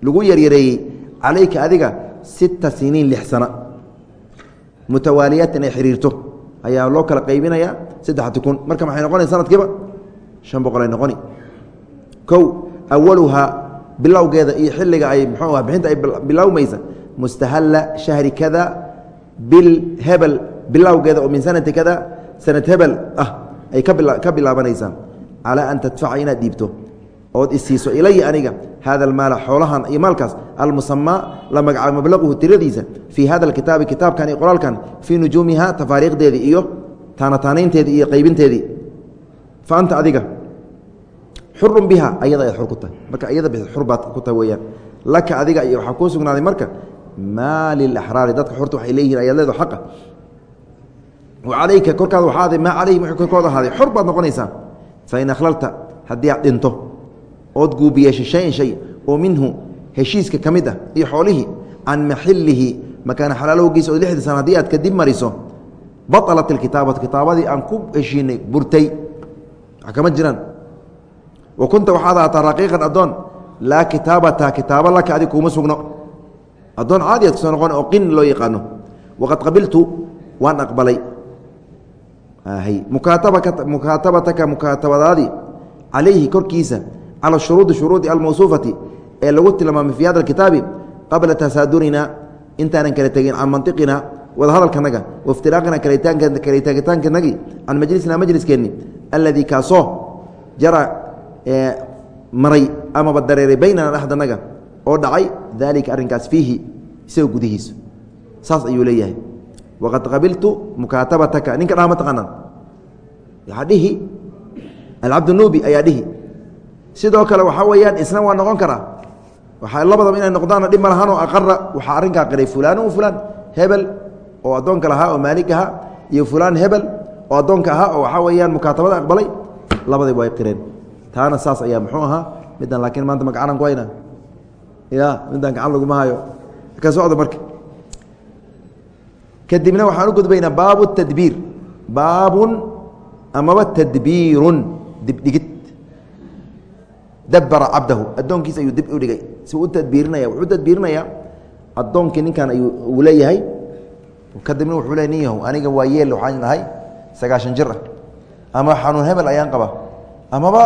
lagu yaryareeyey calayka adiga sita siniin lix sana. Mutawaaliyaatan ay xiriirto. Ayaa loo kala qaybinayaa saddexati kun. Marka maxay noqonay sanadkiiba shan boqol ay noqoni. Kow awaluhaa bilowgeeda iyo xilliga ay muxuu ah bixinta ay bilowmaysa mustahalla shahri kada bil hebel bilowgeeda oo min sanati kada sanad hebel ah ay ka bilaabanaysaa calaa an tadfaca inaad dhiibto. Ood isiiso ilaya aniga hada almaala xoolahan iyo maalkaas almusamaa la magacaabo mablaquhu tiradiisa fii hada alkitaabi kitaabkan iyo qoraalkan fii nujuumiha tafaariiqdeedii iyo taanataanaynteedii iyo qaybinteedii anta adiga xurun biha ayada ayaad xur ku tahay. Marka iyada xur baad ku tahay weyaan laka adiga iyo waxaa kuu sugnaaday marka maa lilaxraari dadka xurta waxay leeyihiin ayaad leedo xaqa. Wa calayka korkaada waxaa aday maa calayhim wxuu korkooda ahaaday. Xor baad noqonaysaa. Fain akhlalta haddii aad dhinto ood guubiyeesha shayan shay oo minhu heshiiska ka mid ah iyo xoolihii can maxilihi makaana xalaalowgiisa oo lixdii haddii aad kadib mariso baalat ilkitaabatu kitaabadii aan ku heshiinay burtay kama jiraan. Wa kunta waxaad ahaataa raqiiqan addoon laa kitaabata kitaabo laka adig kuuma sugno. Addoon caadi aad ku soo noqon oo qin loo yaqaano. Waqad qabiltu waan aqbalay. Mukaatabataka mukaatabadaadii calayhi korkiisa calى shuruudi shuruudi almawsuufati ee lagu tilmaamay fi hada kitaabi qabla tasaadurina intaanan kala tegin can mantiqina wadahadalkanaga waiftiraqina kalitaagitaankanagi can majlisina majliskeenni alladii kaasoo jara maray amaba dareeray baynana dhexdanaga oo dhacay daalika arrinkaas fiihi isaga gudihiisa saas ayuu leeyahay. Waqad qabiltu mukaatabataka ninka dhaha ma taqaanaan? Waxaa dhihi? Alcabdunuubi ayaa dhihi. Sidoo kale waxaa weeyaan isna waa noqon karaa. Waxaa labadaba inay noqdaanna dhib ma aqara waxaa arrinkaa qiray fulaanu fulaan hebel oo addoonka lahaa oo maalig ahaa iyo fulaan hebel oo addoonka ahaa oo waxaa weeyaan mukaatabada aqbalay labadiba way qireen taana saas ayaa muxuu ahaa? Middan laakiin maanta magacanan ku hayna? Ya middan gacan laguma hayo. Ka socda marka. Kadibna waxaan u gudbaynaa baabu tadbiir. Baabun amaba tadbiirun. Dibdhigid dabara cabdahu. Addoonkiisa ayuu dib u dhigay. Si u tadbiirinaya wuxuu tadbiirinayaa. Addoonkii ninkan ayuu uu leeyahay kadibna wuxuu le nin yahu aniga waa yeel waxaan ahay sagaashan jir ah ama xanuun hebel ayaan qaba. Amaba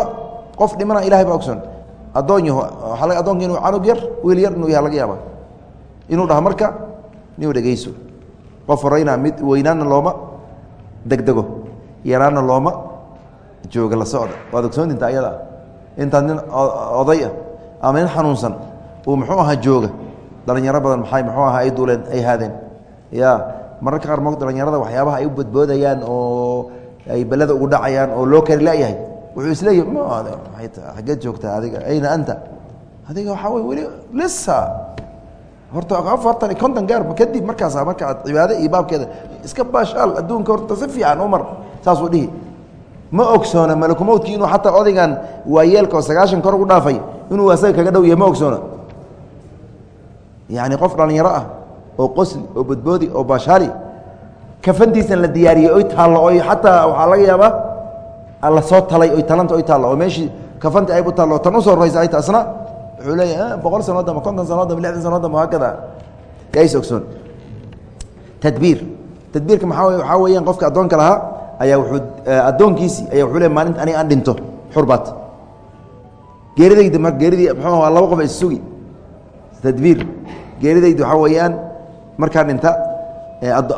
qof dhimana ilahay baa ogson addoon yaho waaa addoonka inuu canug yar wiil yar inuu yaha laga yaaba inuu dhaho marka niu dhegeyso qof horeyna mid weynaanna looma degdego. Yaraanna looma jooga la socda. Waad ogsoontinta ayada intaad nin oday ah ama nin xanuunsan uu muxuu ahaa jooga? Dhalinyaro badan maxay muxuu ahaa ay duuleen ay haadeen ya mararka qaar mo dhalinyarada waxyaabaha ay u badboodayaan oo ay belada ugu dhacayaan oo loo kari layahay. Wuxuu isleeyahy xageed joogtaa adiga? Ayna anta. Adiga waxaa wey weli lisa horta afartan iyo konton gaar kadib markaas marka aad cibaade iyo baabkeeda iska baashaal adduunka horta si fiican umar saasuu dhihi. Ma ogsoona malakumowdkii inuu xataa odaygan waayeelka oo sagaashan kor ugu dhaafay inuu asaga kaga dhow yahay ma ogsoona. Yacni qof dhallinyaro ah oo qosli oo bodboodi oo baashaali kafantiisan la diyaariyey oy taallo oy xataa waxaa laga yaabaa la soo talay oy talanta oy taallo oo meeshii kafanti ayb u taallo tan u soo horeysa ay taasna wuxuu leeyahay boqol sanood ama konton sanood ama lixdan sanood ama haakada yays ogsoon. Tadbiir. Tadbiirka maaa waxaa weeyaan qofka addoonka lahaa ayaa wuuu addoonkiisii aya wuxuu le maalinta aniga aan dhinto xurbaad. Geeridayda geeridii muxuu ahaa laba qof is sugi tadbiir. Geeridaydu waxaa weeyaan markaa dhinta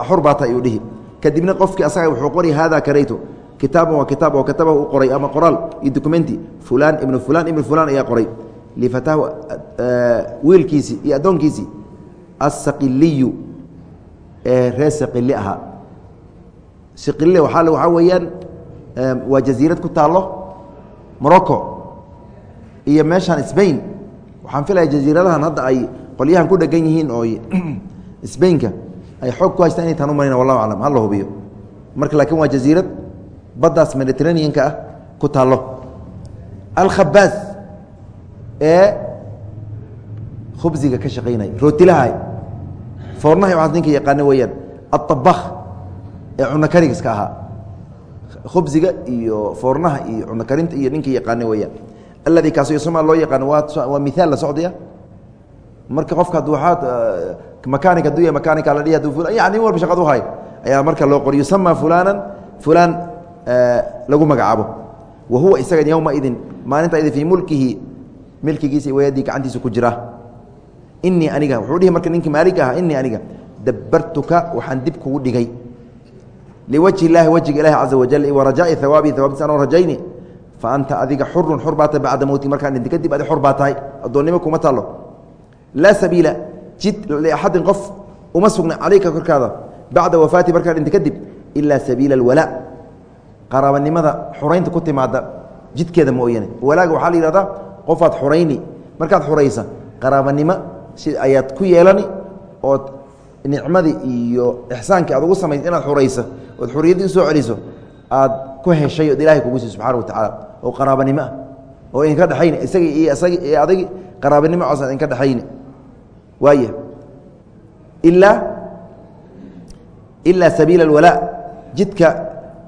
xur baata ayuu dhihi. Kadibna qofkii asaga wuxuu qori hada karayto kitaaban waa kitaab oo katabahu u qoray ama qoraal iyo documenti fulaan ibnu fulaan ibnu fulaan ayaa qoray. Lifataahu wiilkiisii iyo addoonkiisii asaqiliyu ee reer saqili ahaa saqille waaa waxaa weeyaan waa jasiirad ku taallo morocco iyo meeshaan sbain waxaan filaya jasiiradahan hadda ay qolyahan ku dhegan yihiin oo sbainka ay xoog ku haystaan inay taan u marina wallahu aclam ha la hubiyo. Marka laakiin waa jasiirad baddaas mediterraneanka ah ku taallo. Alkhabaas ee khubsiga ka shaqaynaya rootilaha foornaha waxaas ninka yaqaana weeyaan aabakh ee cuno karigiska ahaa. Khubsiga iyo foornaha iyo cuno karinta iyo ninka yaqaana weeyaan. Alladii kaasoo yusma loo yaqaano waa miaal la socdaya marka qofka ad waaad makaanik haduu ya makaanika la dhihi fulan yani walba shaqad uhay ayaa marka loo qor yusama fulaanan fulaan lagu magacaabo. Wa huwa isaga yowmaidin maalinta idin fii mulkihi milkigiisa wayadii gacantiisa ku jira. Inii aniga wuxuu dhihi marka ninkii maalig aha inii aniga dabartuka waxaan dib kugu dhigay. Liwajhi illaahi wajiga ilahi caza wajal warajaa'i hawaabii hawaabtiis anoo rajayni fa anta adiga xurun xur baa tahay bacda mowti markaan dhinti kadib adi xor baa tahay addoonnimo kuma taallo laa sabiila jid liaxadin qof uma sugna calayka korkaada bacda wafaati markaan dhinti kadib ilaa sabiila alwalaa qaraabanimada xuraynta ku timaada jidkeeda mooyane. Walaaga waxaa la yihahdaa qofaad xurayni. Markaad xuraysa qaraabanimo si ayaad ku yeelani ood nicmadii iyo ixsaankii aad ugu samaysa inaad xuraysa ood xuriyaddii u soo celiso aad ku heshay ood ilahay kugu sii subxana wa tacaala. Oo qaraabanimo ah. Oo idinka dhexayni isagii iyo isagi iyo adagi qaraabanimo coos idinka dhexayni waaya ilaa ilaa sabiila alwalaa jidka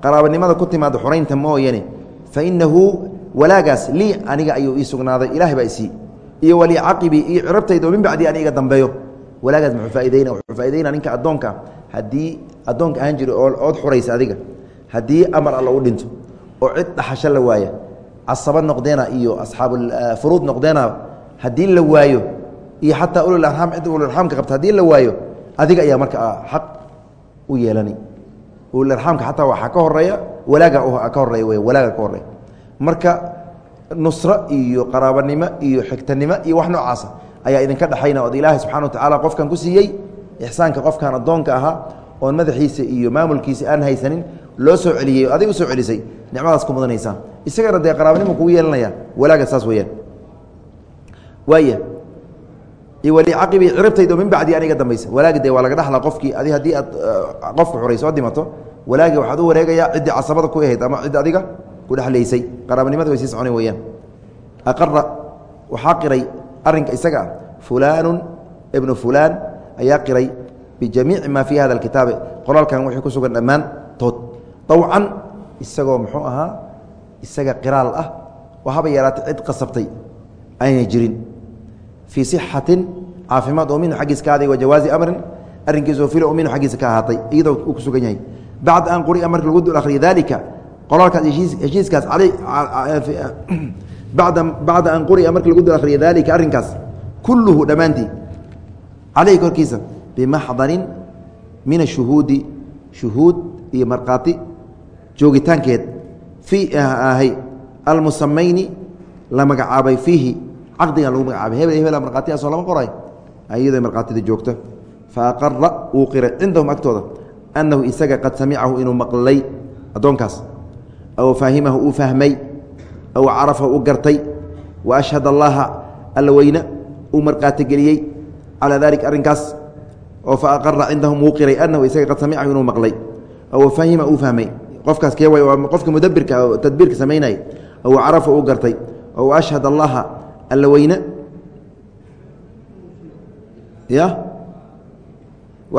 qaraabanimada ku timaada xuraynta mooyane fa inahu walaagaas lii aniga ayuu ii sugnaaday ilahay baa isii iyo walii caqibii iyo cirabtayda oo min bacdii iga dambeeyo. Walaagaas muxuu faaideyna wuxuu faaideyna ninka addoonka haddii addoonka ahaan jiro oo ood xuraysa adiga haddii amar alla u dhinto oo cid dhaxasho la waaya casaba noqdeena iyo asxaabufuruud noqdeena haddii la waayo iyo xataa ululaam cidda ululaamka qabta haddii la waayo adiga ayaa marka xaq u yeelani. Ululaamka xataa waxaa ka horreeya walaaga ka horreeya w walaaga ka horreeya marka nusro iyo qaraabanimo iyo xigtanimo iyo wax noocaasa ayaa idinka dhexayna ood ilaahay subxana wa tacaala qofkan ku siiyey ixsaanka qofkan addoonka ahaa oon madaxiisa iyo maamulkiisa aan haysanin loo soo celiyey adig u soo celisay nicmadaas ku mudanaysaa isagana dee qaraabanimo kugu yeelanaya walaaga saas weyaan waaya wali caqibi ciribtaydo min bacdi aniga dambaysa. Walaagi waa laga dhaxla qofkii adi haddii aad qofka xuray soo dhimato walaagi waxaad u wareegayaa ciddii casabada ku ahayd ama cidd adiga ku dhexlaysay qaraabanimada way sii socona weyaan aqara waxaa qiray arrinka isaga ah. Ibnu fulaan ayaa qiray bijamiici maa fii hada alkitaabi qoraalkan wixii ku sugan dhammaantood awcan isagoo muxuu ahaa isaga qiraal ah oo haba yaraatay cid qasabtay. Aynay jirin fii sixatin caafimaad oo minhu xaggiis ka aday wa jawaazi amrin arrinkiisoo filo oo minhu xaggiisa ka ahaatay iyadoo uu ku sugan yahay bacda an quria marka lagu dul akhriya dalika qoraalkaas heshiiskaas bacda an quria marka lagu dul akhriya dalika arrinkaas kulluhu dhammaantii caleyhi korkiisa bimaxdarin min ashuhuudi shuhuud iyo markhaati joogitaankeed fii ahay almusamayni la magacaabay fiihi caqdigan lagu magacaabay. Hebel hebel markhaatiyaasoo lama qoray? Iyadoo markhaatida joogta. Fa aqara qiray cindahum agtooda annahu isaga qad samicahu inuu maqlay addoonkaas. Aw faahimahu uu fahmay. Aw carafahu u gartay. Wa ashhad allaha alla weyne uu markhaatigeliyey calaa dalik arrinkaas oo fa aqara cindahum wuu qiray annahu isaga qad samicahu inuu maqlay. Aw fahima uu fahmay. Qofkaas kee qofka mudabirka oo tadbiirka samaynaya aw carafa uu gartay. Aw ashhad allaha alla weyne ya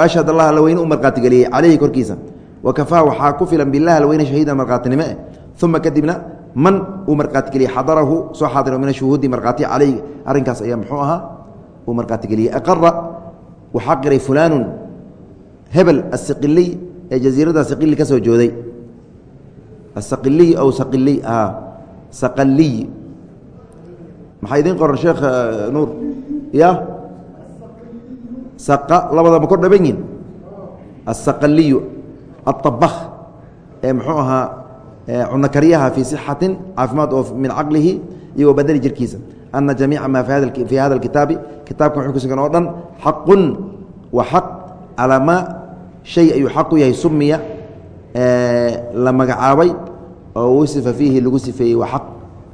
ashhad allah alla weyne u markhaatigeliyey calayhi korkiisa wa kafaa waxaa ku filan bilah alla weyne shahiidan markhaatinimo eh uma kadibna man uu markhaatigeliyey xadarahu soo xaadiro min ashuhuudi markhaati calayh arrinkaas ayaa muxuu ahaa uu markhaatigeliyey aqara waxaa qiray fulaanun hebel asiqiliy ee jasiiradda saqili ka jooday asaqiliy aw saqiliy saqaliy maxaa idiin qoran sheekh nuur? Ya? Saqa labadaba kor dhaban yihiin asaqaliyu aabakh ee muxuu ahaa cuno karyaha fii sixatin caafimaad oo min caqlihi iyo wa jirkiisa. Ana jamiica maa fii hada kitaabi kitaabkan wuxuu kusugan oo dhan xaqun wa xaq calaa maa shay ayuu xaq yahay sumiya la magacaabay oo wasifa fiihi lagu sifeeyey waa xaq.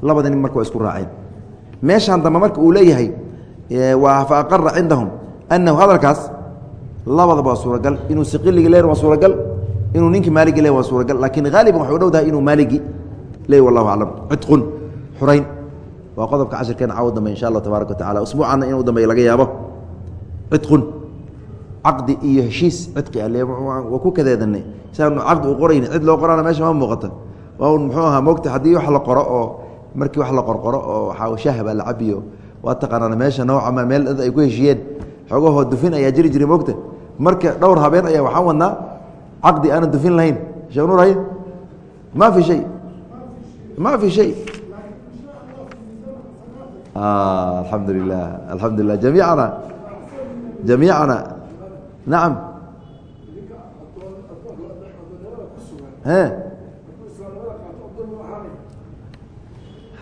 Labada marka waa isku raaceen meeshaan dambe marka uu leeyahay waa fa aqara cindahum annahu hadalkaas labadaba waa suuragal. Inuu siqiligi leen waa suuragal inuu ninkii maaligi le waa suuragal. Laakiin haaliban waxay u dhow tahay inuu maaligi le wallahu aclam. Cidqun xurayn. Waa qodobka cashirkeena cawo dambe insha allah tabaaraka wa tacala usbuucanna inuu dambeeya laga yaabo. Cidqun caqdi iyo heshiis. Cidqi ale waa ku kadeedanay siaanu caqdi u qorayni cid loo qoraana meesha ma muuqata. Waa un muxuu ahaa mogta haddii wax la qoro oo markii wax la qorqoro oo waxaa shahba la cabiyo waa taqaanaan meesha noocama meel ay ku heshiiyeen. Xoogahoo dufin ayaa jiri jiray mogta marka dhowr habeen ayaa waxaan wadnaa caqdi aanan dufin lahayn. Sheekh nuur hay ma fi shay. Ma fi shay. Alxamdu lilah alxamdu lilah jamiicana. Jamiicana nacam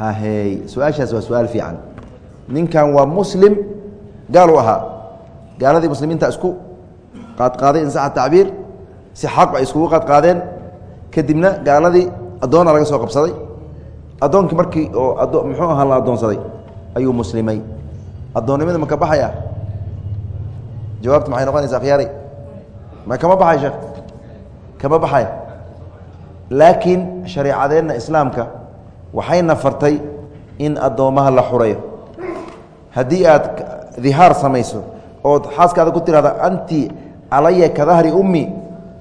hahey su'aashaas waa su'aal fiican. Ninkan waa muslim gaal u ahaa. Gaaladii muslimiinta isku qaadqaaday in saxa tacbiir si xaq ay iskugu qaadqaadeen. Kadibna gaaladii addoona laga soo qabsaday. Addoonkii markii oo muxuu ahaa la addoonsaday? Ayuu muslimay. Addoonnimada ma ka baxaya? Jawaabtu maxay noqonaysaa khiyaaray ma kama baxay sheekh? Kama baxaya. Laakiin shareecadeenna islaamka waxayna fartay in addoommaha la xureeyo. Haddii aad dihaar samayso ood xaaskaada ku tirahda anti calaya ka dahri ummi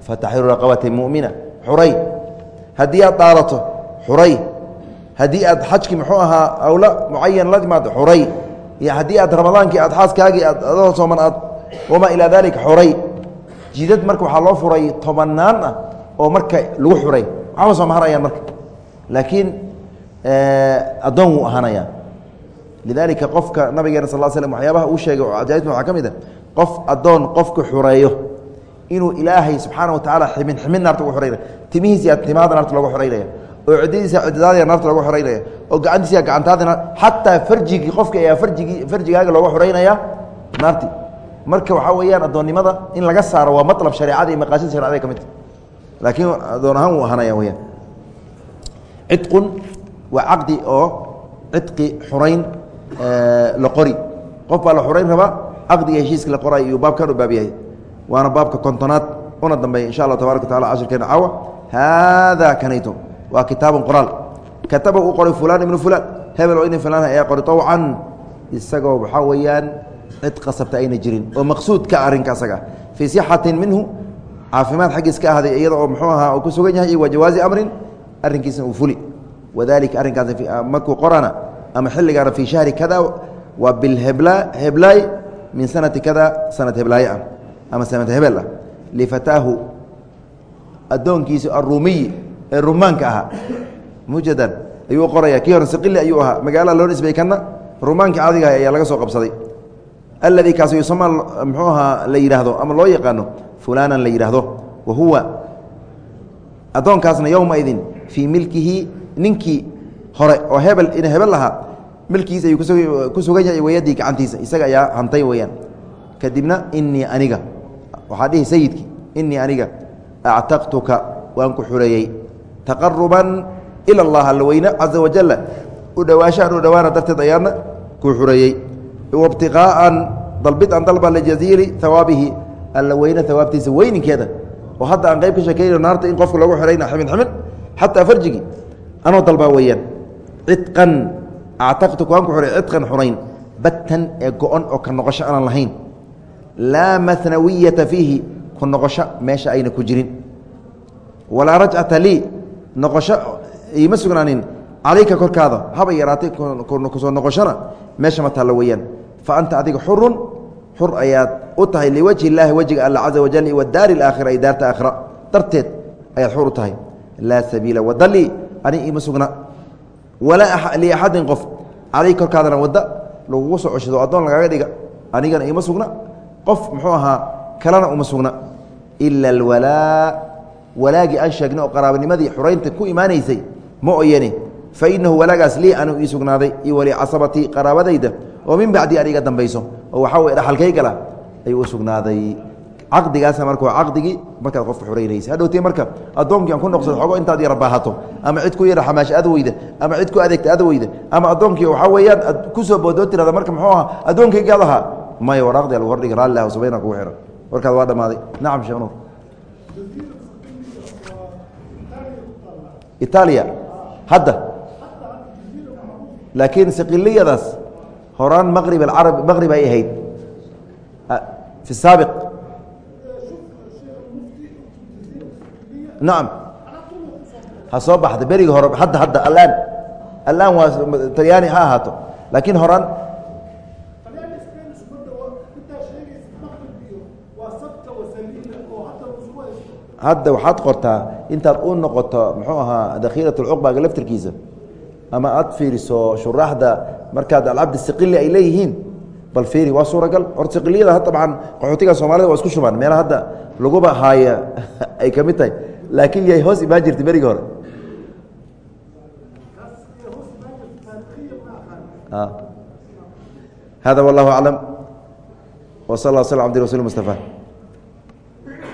fataxiru raqabati mumina xuray. Haddii aad dhaarato xuray. Haddii aad xajkii muxuu ahaa awla mucayan la timaado xuray. Iyo haddii aad ramadaankii aad xaaskaagii aad adoo sooman aad wamaa ilaa daalika xuray. Jidad marka waxaa loo furay tobannaan ah oo marka lagu xuray. Waxba soo maharayaan marka. Laakiin addoon wuu ahaanayaa lidaalika qofka nabigeena sal slm waxyaabaha uu sheegay oo cajaa'ibta waxaa ka mid a qof addoon qofku xureeyo inuu ilaahay subxaana wa tacaala ximin ximin naarta ugu xoreynaya timihiisiya timaada naarta loogu xoreynaya oo ciddadiisa ciddaadiya naarta loogu xoreynaya oo gacantiisiya gacantaadina xataa farjigii qofka ayaa farjigii farjigaaga looga xoreynaya naarti. Marka waxaa weeyaan addoonnimada in laga saaro waa matlab shareecada iyo maqaasid sharecada ka midta laakiin addoon ahaan wuu ahaanaya weyaan cidqun waa caqdi oo cidqi xurayn la qori. Qof baa la xurayn rabaa caqdiga heshiiska la qoray iyuu baabkan u baab yahay waana baabka kontonaad una dambeeya insha allah tabarak wa tacala cashirkeena caawa. Haadaa kanayto waa kitaabun qoraal. Kataba uu qoray fulaan ibnu fulaan. Hebel oo ina fulaan ayaa qoray tawcan. Isagoo waxaa weeyaan cid qasabta ayna jirin oo maqsuud ka arrinka asaga. Fii sixatin minhu caafimaad xaggiis ka ahaaday iyada oo muxuu ahaa uu ku sugan yahay iyo wa jawaazi amrin arrinkiisna uu fuli wadalika arrinkaas markuu qorana ama xilligaana fii shahri kada waa bilhebla heblaay min sanati kada sanad heblaaye ah ama sanad hebel ah lifataahu addoonkiisi aruumiyi ee rumaanka ahaa. Mujadan ayuu qoraya kii hore siqili ayuu ahaa magaalada loo nisbay kana rumaankii caadigaha ayaa laga soo qabsaday. Alladii kaas yusama muxuu ahaa la yidhaahdo ama loo yaqaano fulaanan la yidhaahdo wa huwa addoonkaasna yowmaidin fii milkihi ninkii hore oo hebel in hebel lahaa milkigiisa ayuu ku sugan yahay wayadii gacantiisa. Isaga ayaa hantay weyaan kadibna inii aniga. Waxaa dhihi sayidkii inii aniga actaqtuka waan ku xureeyey taqaruban ila allah alla caza wajala u dhowaashaan u dhowaana darteed ayaana ku xureeyey wabtiqaa'an dalbid aan dalba lijaziili hawaabihi alla weyne weyninkeeda oo hadda aan qayb ka sheekeyno naarta in qofka lagu xihayna ximin ximin xataa farjigii anoo dalbaa weeyaan? Cidqan actaqtuka waan ku xuray cidqan xurayn battan ee go-on oo ka noqosho aanan lahayn. Laa manawiyata fiihi ku noqosho meesha ayna ku jirin. Walaa rajcata lii noqosho iima sugnaanin. Calayka korkaada haba yaraatay ku soo noqoshona meesha ma taallo weeyaan. Fa anta adiga xurun xur ayaad u tahay liwajhi illaahi wejiga alla caza wajal wadaari alaakhira ay daarta aakhira. Darteed ayaad xur u tahay. Laa sabiila wada lii ani iima sugna. Walaa liaxadin qof. Calayka korkaadana wadda lagugu soo coshado addoon lagaaga dhiga. Anigana iima sugna. Qof muxuu ahaa kalena uma sugna. Ila alwalaa walaagii aan sheegnay oo qaraabanimadii xuraynta ku imaanaysay ma oyane fa inahu walaagaas lii anuu ii sugnaaday iyo wali casabatii qaraabadayda oo min bacdii aniga dambayso. Oo waxaa weye dhaxalkaygala ayuu u sugnaaday caqdigaasa marka waa caqdigii markaad qofka xoreynaysa hadhowtee marka addoonkii aan ku noqsado xogo intaad yara baahato ama cid ku yara xamaash ad weyda ama cid ku adeegta ad weyda ama addoonkii waxaa weeyaan ad ku soo boodoo tirada marka muxuu ahaa addoonkaygaad ahaa maya waraaqdii lagu hordhigi raalli ah subayna kugu xihan warkaad waa dhammaaday. Nacam sheekh nuur. Itaaliya. Hadda. Laakiin siqiliyadaas horaan maqrib acarab maqrib ay ahayd. Fi saabiq nacam ha soo baxda beriga hore hadda hadda alaan alaan waa talyaani ha ahaato. Laakiin horaan hadda waxaad qortaa intaad u noqoto muxuu ahaa dakhiilat lcuqbaga laftirkiisa ama aad fiiriso shuraaxda markaad alcabdi siqili ay leeyihiin bal fiiri waa suuragal. Horta siqiliyada dabcan qaxootiga soomaalida waa isku shubaan meela hadda laguba haaya ay ka mid tahay laakiin yay hoos imaan jirtay berigi hore. Hada wallahu aclam w sal lla sl abdi rasul mustafa